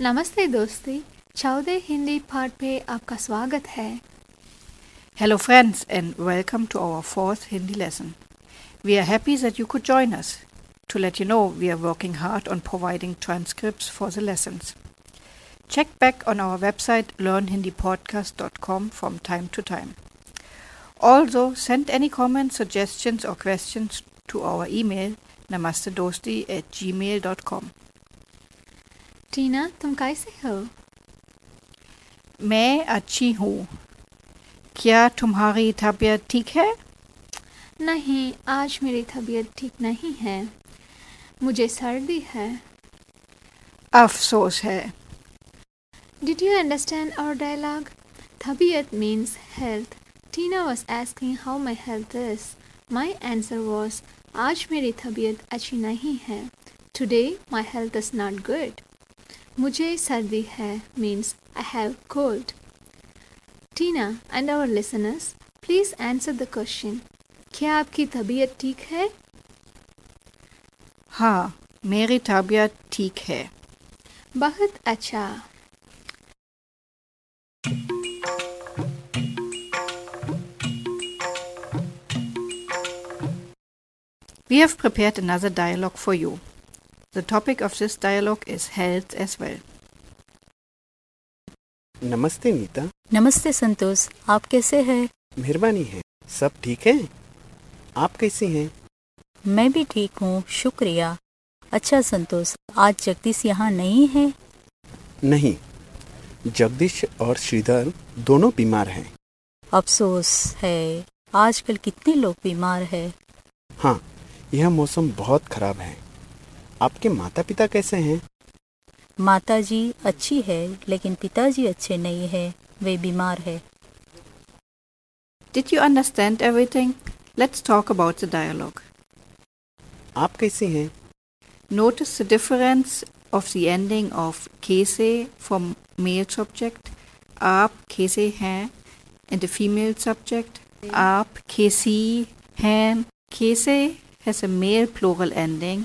नमस्ते दोस्ती चौदह हिंदी पाठ पे आपका स्वागत है Hello, friends, and welcome to our fourth Hindi lesson. We are happy that you could join us. To let you know, we are working hard on providing transcripts for the lessons. Check back on our website learnhindipodcast.com from time to time. Also, send any comments, suggestions, or questions to our email namastedosti at gmail.com. टीना तुम कैसे हो? मैं अच्छी हूँ। क्या तुम्हारी तबीयत ठीक है? नहीं आज मेरी तबीयत ठीक नहीं है। मुझे सर्दी है। अफसोस है। Did you understand our dialogue तबीयत means health Tina was asking how my health is my answer was आज मेरी तबीयत अच्छी नहीं है। Today my health is not good मुझे सर्दी है means I have cold. Tina and our listeners, please answer the question. क्या आपकी तबीयत ठीक है? हाँ मेरी तबीयत ठीक है बहुत अच्छा. We have prepared another dialogue for you. The topic of this dialogue is health as well. नमस्ते नीता। नमस्ते संतोष आप कैसे हैं? मेहरबानी है। सब ठीक है? आप कैसी हैं? मैं भी ठीक हूँ शुक्रिया। अच्छा संतोष आज जगदीश यहाँ नहीं है? नहीं। जगदीश और श्रीधर दोनों बीमार हैं। अफसोस है आजकल कितने लोग बीमार है? हाँ यह मौसम बहुत खराब है। आपके माता पिता कैसे हैं? माता जी अच्छी है लेकिन पिताजी अच्छे नहीं है वे बीमार है। Did you understand everything let's talk about the dialogue आप कैसे हैं? Notice the difference of the ending of केसे फॉर मेल सब्जेक्ट आप कैसे हैं एंड द फीमेल सब्जेक्ट आप कैसी हैं. कैसे has a male plural ending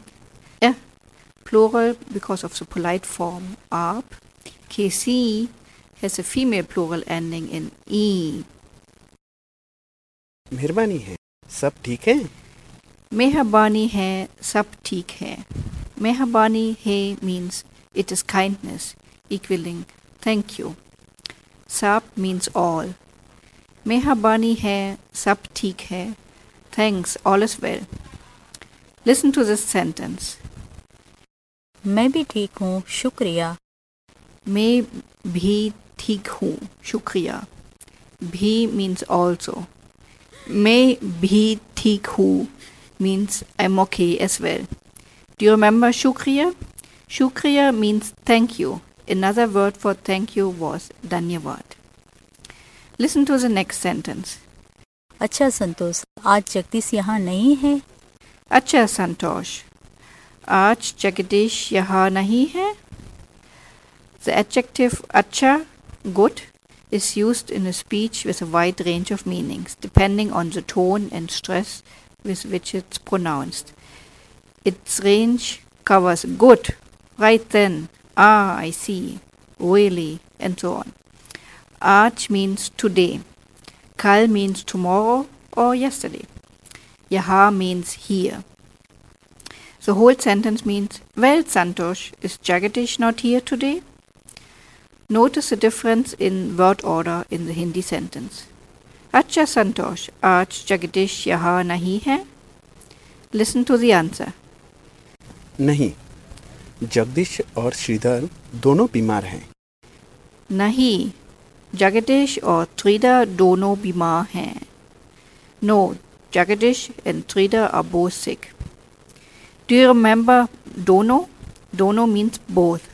eh, plural because of the polite form आप, कैसी has a female plural ending in e. मेहरबानी है सब ठीक है मेहरबानी है सब ठीक है मेहरबानी है means it is kindness equaling thank you सब means all मेहरबानी है सब ठीक है thanks all is well listen to this sentence मैं भी ठीक हूँ शुक्रिया मैं भी ठीक हूँ शुक्रिया भी means also मैं भी ठीक हूँ means I'm okay as well. Do you remember shukriya? Shukriya means thank you. Another word for thank you was dhanyavad. Listen to the next sentence. अच्छा संतोष आज जगदीश यहाँ नहीं है अच्छा संतोष आज जगदीश यहाँ नहीं है The adjective अच्छा good is used in a speech with a wide range of meanings depending on the tone and stress with which it's pronounced. Its range covers good, right then, ah, I see, really, and so on. Aaj means today. Kal means tomorrow or yesterday. Yaha means here. The whole sentence means, Well, Santosh, is Jagadish not here today? Notice the difference in word order in the Hindi sentence. Acha Santosh, aaj Jagadish yaha nahi hai? Listen to the answer. नहीं जगदीश और श्रीधर दोनों बीमार हैं नहीं जगदीश और त्रिदा दोनों बीमार हैं no Jagdish and Trida are both sick do you remember दोनों दोनों मीन्स बोथ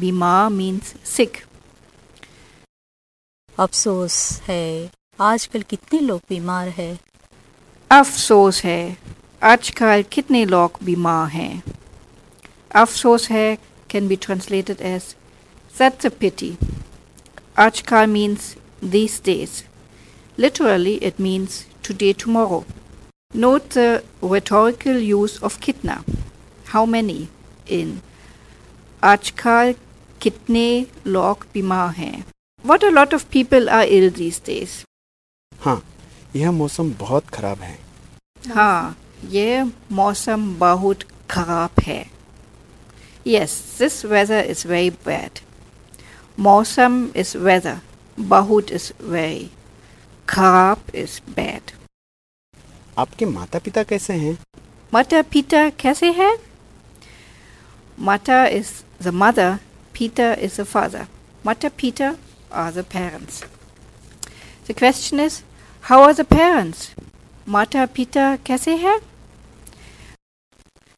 बीमार मीन्स सिक अफसोस है आजकल कितने लोग बीमार है अफसोस है आजकल कितने लोग बीमार हैं अफसोस है can be translated as that's a pity आजकल means these days literally it means today tomorrow note the rhetorical use of kitna how many in आजकल कितने लोग बीमार हैं What a lot of people are ill these days. हाँ यह मौसम बहुत खराब है हाँ ये मौसम बहुत खराब है Yes, this weather is very bad. मौसम is weather. बहुत is very. cop is bad. आपके माता पिता कैसे हैं? माता पिता कैसे हैं? माता इज़ द मदर पिता इज़ द फादर माता पिता are the parents the question is how are the parents माता पिता कैसे हैं?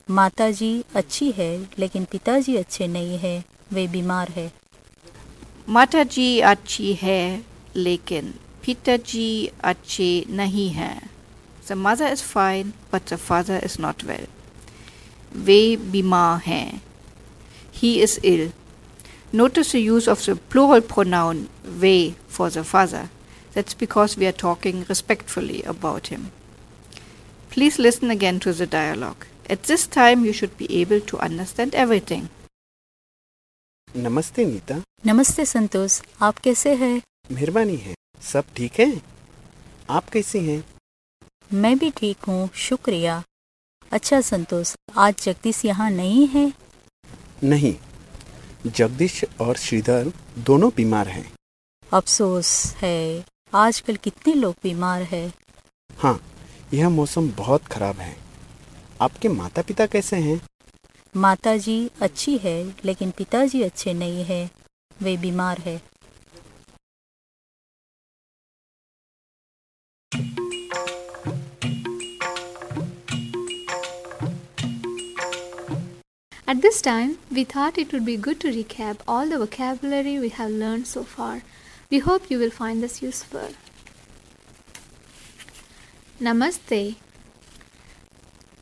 माता जी अच्छी है लेकिन पिताजी अच्छे नहीं है वे बीमार है। माता जी अच्छी है लेकिन पिताजी अच्छे नहीं हैं The mother is fine but the father is not well. वे बीमार हैं He is ill. Notice the use of the plural pronoun we for the father. That's because we are talking respectfully about him. Please listen again to the dialogue. At this time, you should be able to understand everything. नमस्ते नीता नमस्ते संतोष आप कैसे हैं मेहरबानी है सब ठीक है? आप कैसे हैं? मैं भी ठीक हूँ शुक्रिया। अच्छा संतोष आज जगदीश यहाँ नहीं है? नहीं जगदीश और श्रीधर दोनों बीमार हैं। अफसोस है आजकल कितने लोग बीमार है? हाँ यह मौसम बहुत खराब है। आपके माता पिता कैसे हैं? माताजी अच्छी है लेकिन पिताजी अच्छे नहीं है। वे बीमार है। At this time, we thought it would be good to recap all the vocabulary we have learned so far. We hope you will find this useful. Namaste.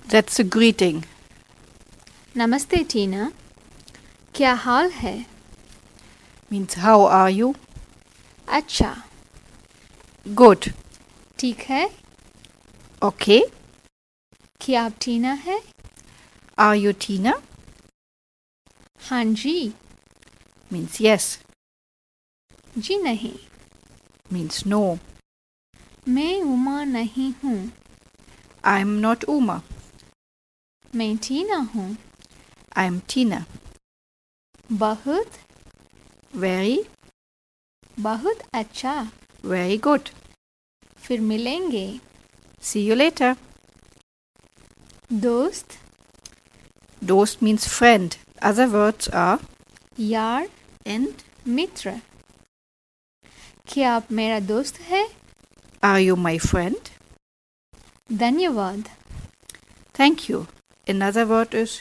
That's a greeting. नमस्ते टीना क्या हाल है Means, how are you? अच्छा Good. ठीक है Okay. क्या आप टीना है Are you Tina? हाँ जी Means yes. जी नहीं Means no. मैं उमा नहीं हूँ I'm not Uma. मैं टीना हूँ I'm Tina. बहुत Very, बहुत अच्छा very good. फिर मिलेंगे See you later. दोस्त Dost means friend. Other words are यार and मित्र क्या आप मेरा दोस्त है are you my friend? धन्यवाद Thank you. Another word is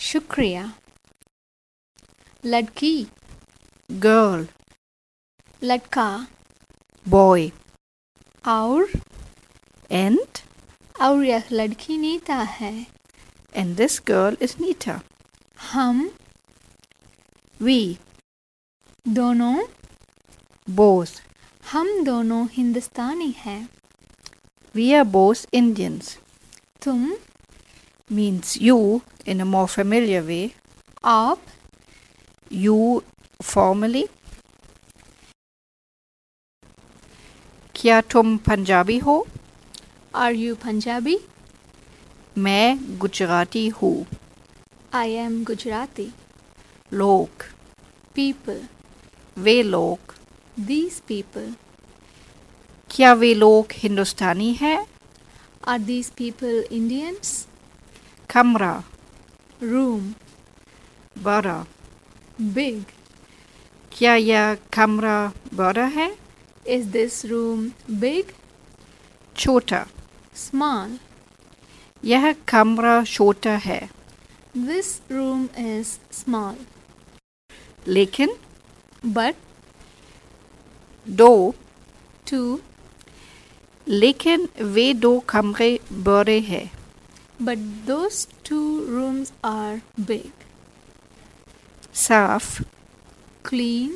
शुक्रिया लड़की girl, लड़का boy, और and और यह लड़की नीता है and this girl is Nita. हम We दोनों both. हम दोनों हिंदुस्तानी हैं We are both Indians. तुम Means you in a more familiar way. आप You formally. क्या तुम पंजाबी हो आर यू पंजाबी मैं गुजराती हूँ आई एम गुजराती लोग पीपल वे लोग। दीज पीपल क्या वे लोग हिंदुस्तानी हैं? आर दीज पीपल इंडियंस कमरा रूम बड़ा बिग क्या यह कमरा बड़ा है? इज़ दिस रूम बिग छोटा। स्मॉल यह कमरा छोटा है। दिस रूम इज़ स्मॉल लेकिन बट दो टू लेकिन वे दो कमरे बड़े हैं but those two rooms are big, साफ़ clean.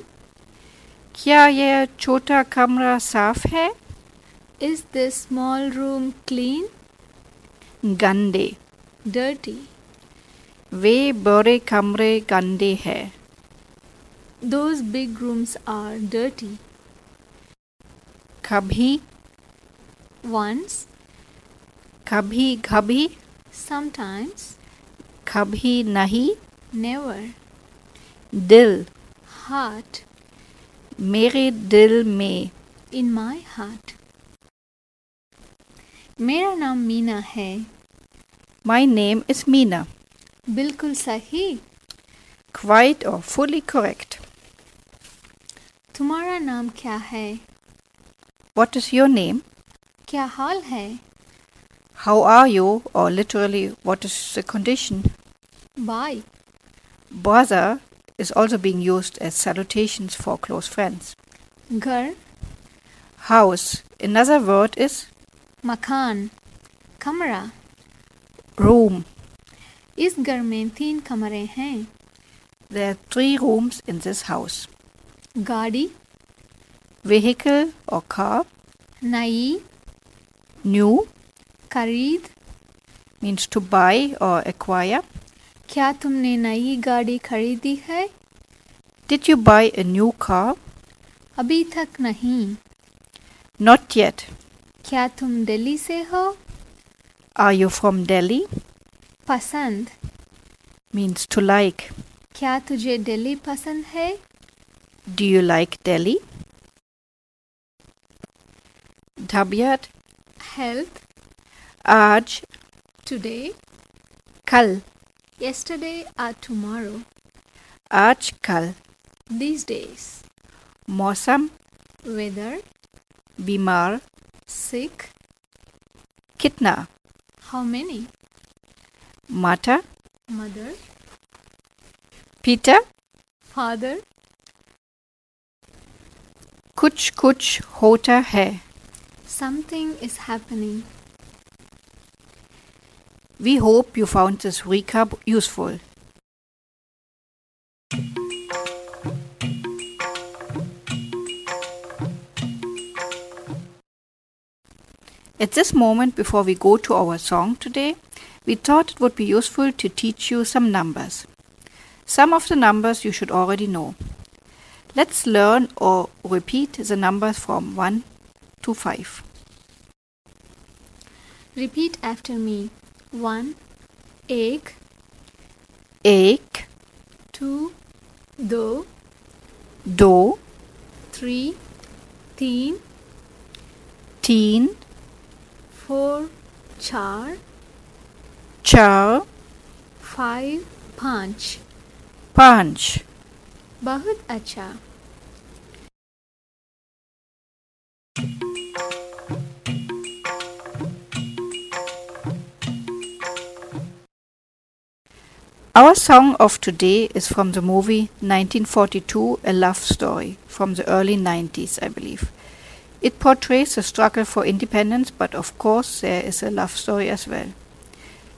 क्या यह छोटा कमरा साफ़ है Is this small room clean? गंदे Dirty. वे बड़े कमरे गंदे हैं Those big rooms are dirty. कभी Once, कभी कभी sometimes, कभी नहीं never. दिल Heart, मेरे दिल में in my heart. मेरा नाम मीना है My name is Meena. बिल्कुल सही Quite or fully correct. तुम्हारा नाम क्या है What is your name? क्या हाल है How are you? Or literally, what is the condition? Bye Brother is also being used as salutations for close friends. घर House. Another word is मकान कमरा room. इस घर में तीन कमरे हैं There are three rooms in this house. गाड़ी Vehicle or car. नई New खरीद means to buy or acquire. क्या तुमने नई गाड़ी खरीदी है Did you buy a new car? अभी तक नहीं Not yet. क्या तुम दिल्ली से हो Are you from Delhi? पसंद Means to like. क्या तुझे दिल्ली पसंद है Do you like Delhi? तबीयत हेल्थ आज टुडे कल yesterday or tomorrow आज कल these days मौसम weather बीमार sick कितना how many Mata. Mother. Peter. Father. Kuch kuch hota hai. Something is happening. We hope you found this recap useful. At this moment, before we go to our song today, we thought it would be useful to teach you some numbers. Some of the numbers you should already know. Let's learn or repeat the numbers from 1 to 5. repeat after me one एक एक two दो दो three तीन तीन four चार चार five पाँच पाँच बहुत अच्छा Our song of today is from the movie 1942 A Love Story from the early 90s, I believe. It portrays the struggle for independence, but of course, there is a love story as well.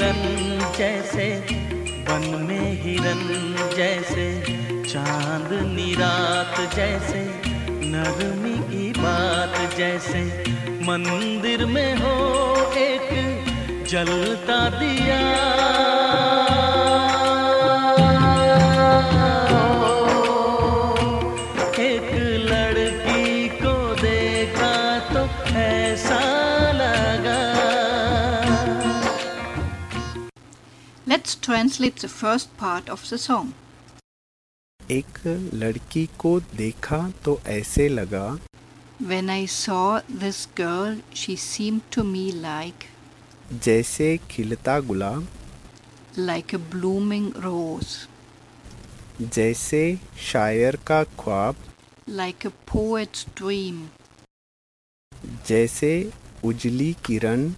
किरण जैसे, वन में हिरन जैसे चाँद निरात जैसे, नरमी की बात जैसे, मंदिर में हो एक जलता दिया। Translate the first part of the song. एक लड़की को देखा तो ऐसे लगा When I saw this girl, she seemed to me like जैसे खिलता गुलाब like a blooming rose, जैसे शायर का ख्वाब like a poet's dream, जैसे उजली किरण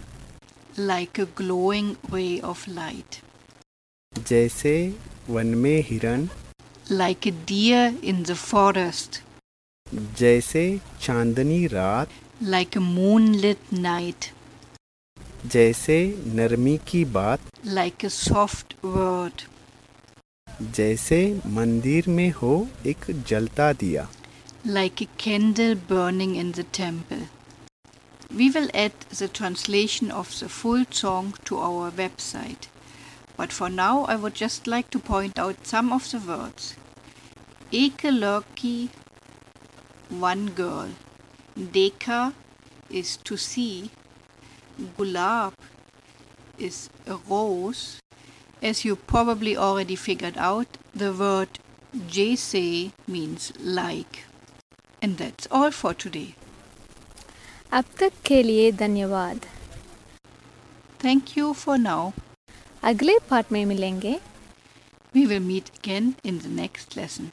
like a glowing ray of light. जैसे वन में हिरन। Like a deer in the forest जैसे चांदनी रात। लाइक मून लिट नाइट जैसे नरमी की बात। लाइक ए सॉफ्ट वर्ड जैसे मंदिर में हो एक जलता दिया। Like a candle burning in the temple We will add the translation of the full song to our website. But for now, I would just like to point out some of the words. Ek lurki, one girl. Dekha is to see. Gulab is a rose. As you probably already figured out, the word jaise means like. And that's all for today. अब तक के लिए धन्यवाद Thank you for now. अगले part में मिलेंगे We will meet again in the next lesson.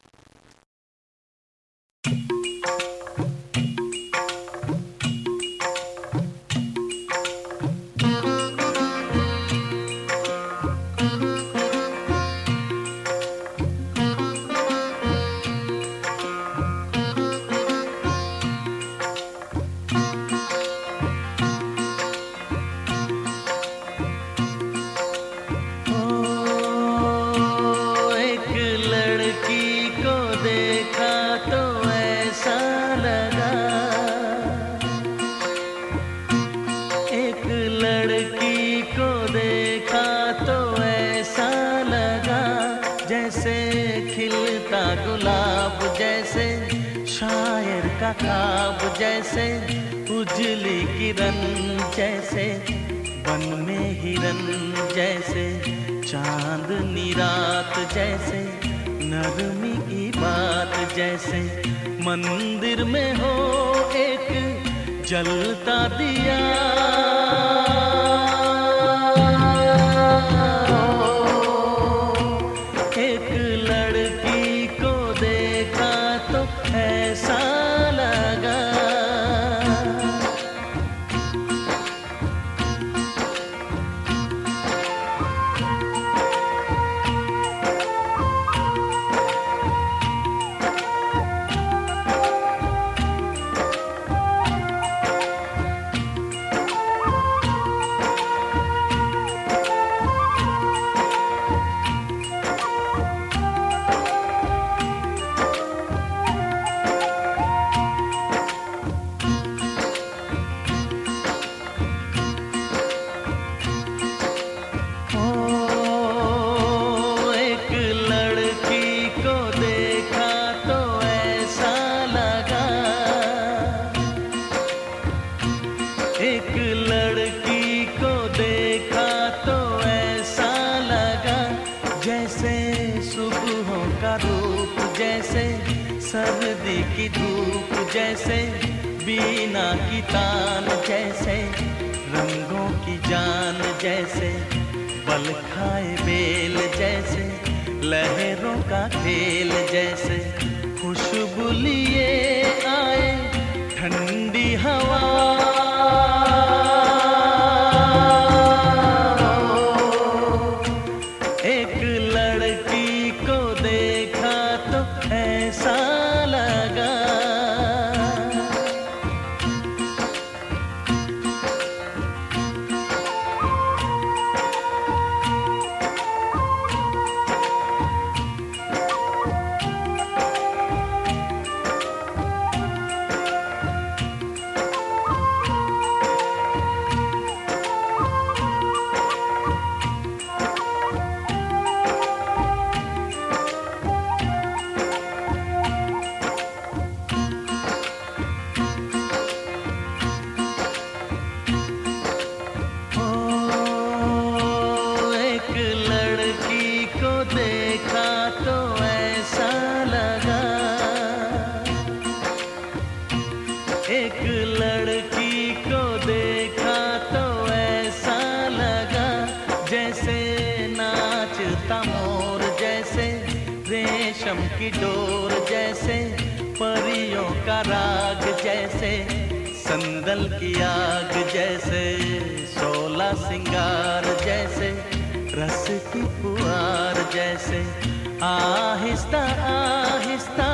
ख्वाब जैसे, उजली किरण जैसे बन में हिरन जैसे, चाँद निरात जैसे, नरमी की बात जैसे, मंदिर में हो एक जलता दिया। एक लड़की को देखा तो ऐसा की धूप जैसे, बीना की तान जैसे, रंगों की जान जैसे, बल खाए बेल जैसे, लहरों का खेल जैसे, खुशबू लिए आए, ठंडी हवा सिंगार जैसे रस की पुआर जैसे आहिस्ता आहिस्ता